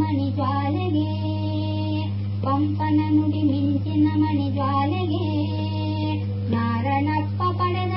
मणि जाले पम्पनमुदि मिञ्चिन मणि जाले नारण पड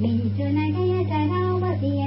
बिञ्चुनगय जनावतीय